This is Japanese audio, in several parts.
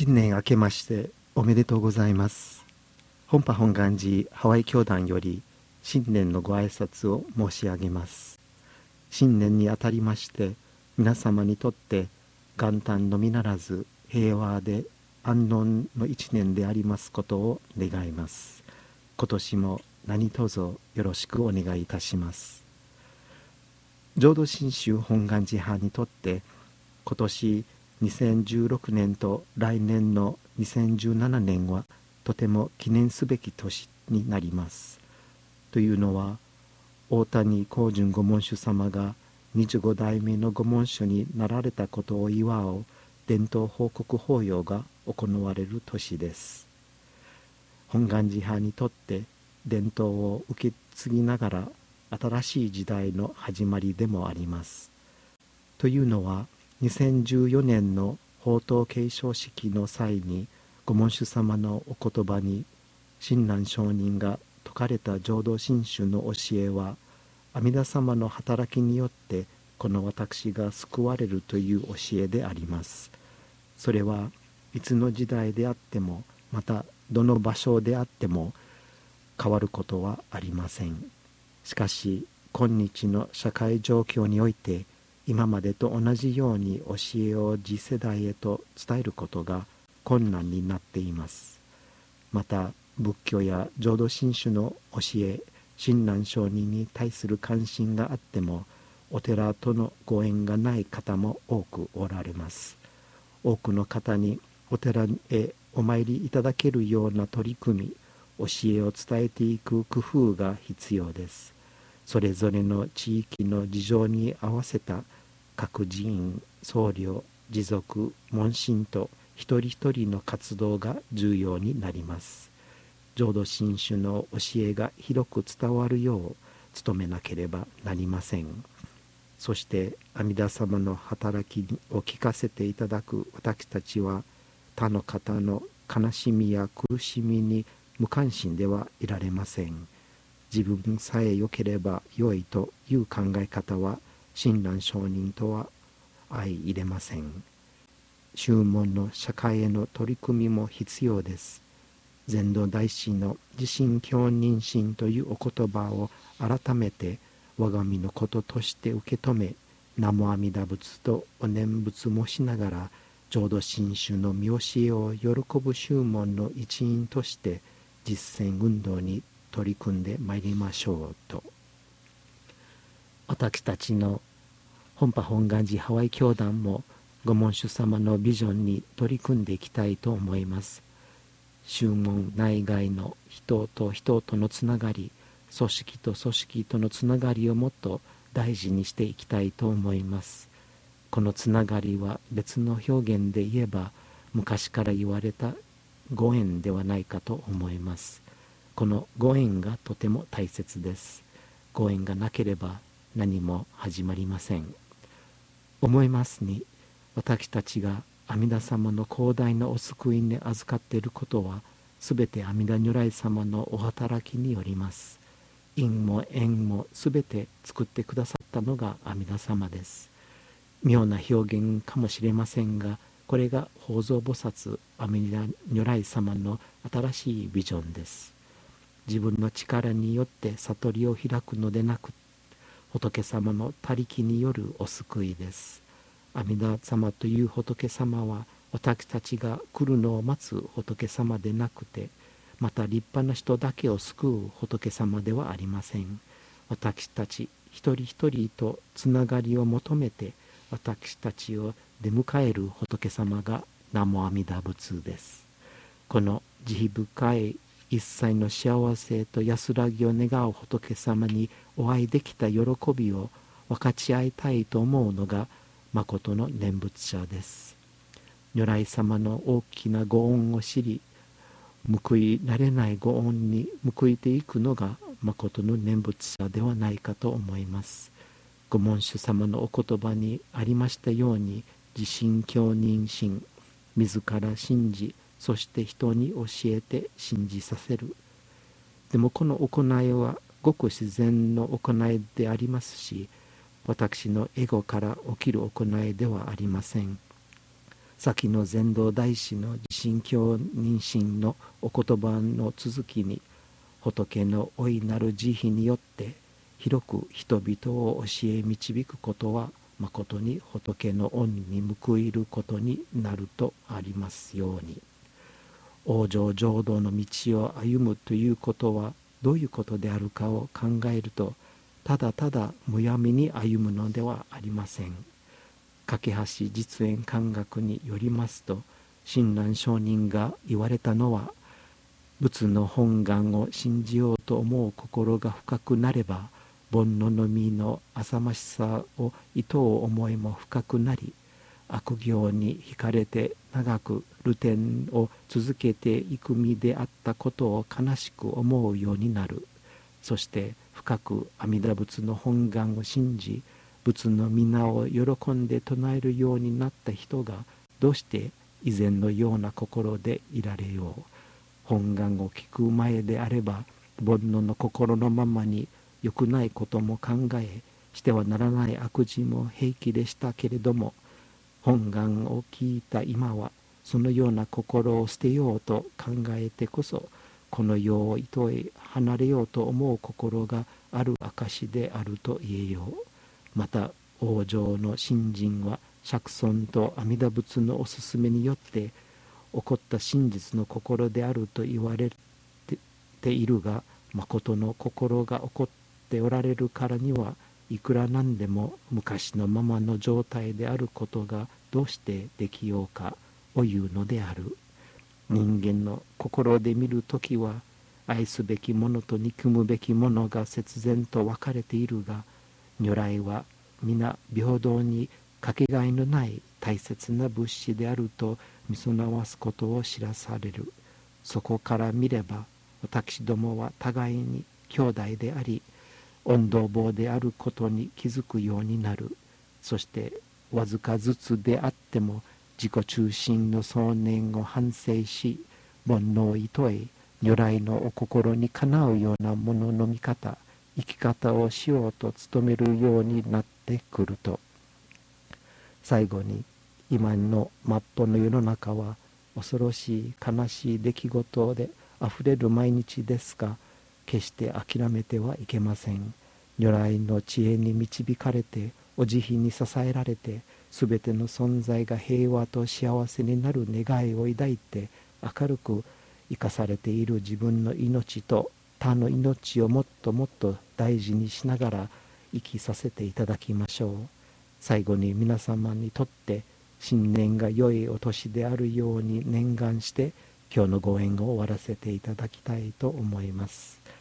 新年明けましておめでとうございます。本波本願寺ハワイ教団より新年のご挨拶を申し上げます。新年にあたりまして皆様にとって元旦のみならず平和で安穏の一年でありますことを願います。今年も何卒よろしくお願いいたします。浄土真宗本願寺派にとって今年2016年と来年の2017年はとても記念すべき年になります。というのは大谷光純御門主様が25代目の御門主になられたことを祝う伝統報告法要が行われる年です。本願寺派にとって伝統を受け継ぎながら新しい時代の始まりでもあります。というのは2014年の法刀継承式の際に御門主様のお言葉に親鸞上人が説かれた浄土真宗の教えは阿弥陀様の働きによってこの私が救われるという教えであります。それはいつの時代であってもまたどの場所であっても変わることはありません。しかし今日の社会状況において今までと同じように教えを次世代へと伝えることが困難になっています。また仏教や浄土真宗の教え親鸞上人に対する関心があってもお寺とのご縁がない方も多くおられます。多くの方にお寺へお参りいただけるような取り組み教えを伝えていく工夫が必要です。それぞれの地域の事情に合わせた各寺院僧侶持続問診と一人一人の活動が重要になります。浄土真宗の教えが広く伝わるよう努めなければなりません。そして阿弥陀様の働きを聞かせていただく私たちは他の方の悲しみや苦しみに無関心ではいられません。自分さえ良ければ良いという考え方は親鸞上人とは相入れません。宗門の社会への取り組みも必要です。禅道大師の自信教人心というお言葉を改めて我が身のこととして受け止め南無阿弥陀仏とお念仏もしながら浄土真宗の見教えを喜ぶ宗門の一員として実践運動に取り組んでまいりましょうと。私たちの本波本願寺ハワイ教団も御門主様のビジョンに取り組んでいきたいと思います。宗門内外の人と人とのつながり組織と組織とのつながりをもっと大事にしていきたいと思います。このつながりは別の表現で言えば昔から言われたご縁ではないかと思います。このご縁がとても大切です。ご縁がなければ何も始まりません。思いますに私たちが阿弥陀様の広大なお救いに預かっていることは全て阿弥陀如来様のお働きによります。因も縁も全て作ってくださったのが阿弥陀様です。妙な表現かもしれませんがこれが法蔵菩薩阿弥陀如来様の新しいビジョンです。自分の力によって悟りを開くのでなく仏様の他力によるお救いです。阿弥陀様という仏様は私たちが来るのを待つ仏様でなくてまた立派な人だけを救う仏様ではありません。私たち一人一人とつながりを求めて私たちを出迎える仏様が南無阿弥陀仏です。この慈悲深い一切の幸せと安らぎを願う仏様にお会いできた喜びを分かち合いたいと思うのが誠の念仏者です。如来様の大きなご恩を知り報いられないご恩に報いていくのが誠の念仏者ではないかと思います。ご門主様のお言葉にありましたように自信教人心自ら信じそして人に教えて信じさせる。でもこの行いはごく自然の行いでありますし私のエゴから起きる行いではありません。先の禅道大師の自神教妊娠のお言葉の続きに仏の大いなる慈悲によって広く人々を教え導くことはまことに仏の恩に報いることになるとありますように。往生浄土の道を歩むということはどういうことであるかを考えるとただただむやみに歩むのではありません。架橋実演感覚によりますと親鸞上人が言われたのは仏の本願を信じようと思う心が深くなれば煩悩の実の浅ましさを意図を思いも深くなり悪行に惹かれて長く流転を続けていく身であったことを悲しく思うようになる。そして深く阿弥陀仏の本願を信じ仏の皆を喜んで唱えるようになった人がどうして以前のような心でいられよう。本願を聞く前であれば煩悩の心のままに良くないことも考えしてはならない悪事も平気でしたけれども本願を聞いた今はそのような心を捨てようと考えてこそこの世を糸へ離れようと思う心がある証であると言えよう。また往生の信心は釈尊と阿弥陀仏のおすめによって起こった真実の心であると言われているが誠の心が起こっておられるからにはいくらなんでも昔のままの状態であることがどうしてできようかを言うのである。人間の心で見る時は愛すべきものと憎むべきものが節然と分かれているが如来は皆平等にかけがえのない大切な物資であると見備わすことを知らされる。そこから見れば私どもは互いに兄弟であり温度棒であることに気づくようになる。そしてわずかずつであっても自己中心の想念を反省し煩悩をい如来のお心にかなうようなものの見方生き方をしようと努めるようになってくると。最後に今の末法の世の中は恐ろしい悲しい出来事であふれる毎日ですが決して諦めてはいけません如来の知恵に導かれてお慈悲に支えられて全ての存在が平和と幸せになる願いを抱いて明るく生かされている自分の命と他の命をもっともっと大事にしながら生きさせていただきましょう最後に皆様にとって新年が良いお年であるように念願して今日のご縁を終わらせていただきたいと思います。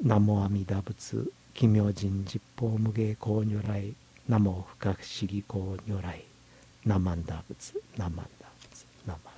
南無阿弥陀仏奇妙人実法無芸公如来南無不可思議公如来南無阿弥陀仏南無阿弥陀仏南無